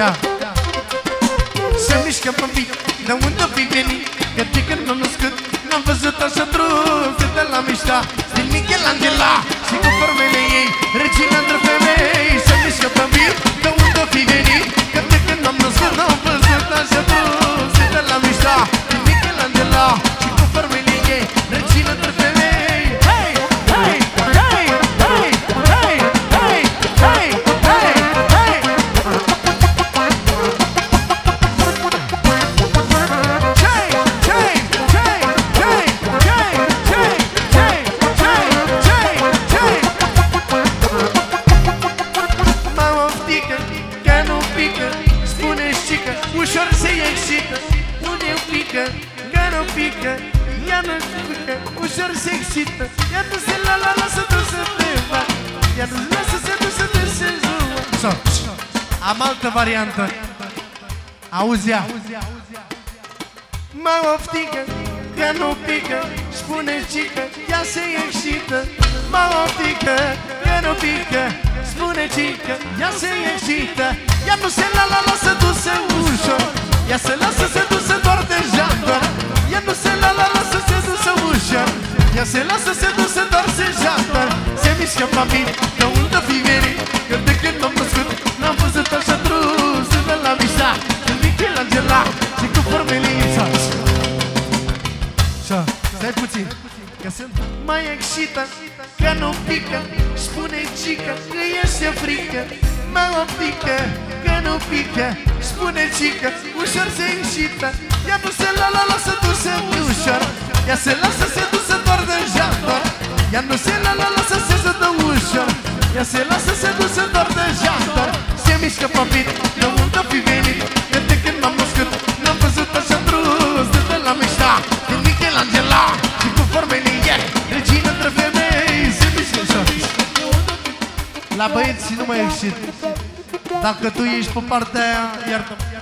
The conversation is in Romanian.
Da Se mișcă pe pic De unde fi venit Că de când m-am născut N-am văzut așa drumul de la mișta. Din Michelangela Și cu formele ei Regina nu pică spune cică, ușor se excită Unde pică, că nu pică Ea nu pică, ușor se excită. Ea nu se la la lasă tu să te va Ea nu lasă să tu să te se zua Am altă variantă. Auzi ea. Mă oftică, că nu pică Spune cică, ea se excită. Mă oftică, că nu pică Spune cică, ea se excită. Ea nu se la la lasă dusă ușor. Ea se lasă se dusă doar de jantă Ea nu se la la lasă se dusă ușor. Ea se lasă se dusă doar de jantă Se mișcă pe mine, de unde fi venit puțin Că sunt mai excită Că nu pică. Spune cică că este frică Mă pică Că nu pică. Spune cică Ușor se excită Ea nu se la la lasă dusă ușor. Ea se lasă se dusă doar de jantor Ea nu se la la lasă se dă ușor. Ea se lasă se dusă doar La băieți și nu mai ieșit Dacă tu ești pe partea aia Iartă-mă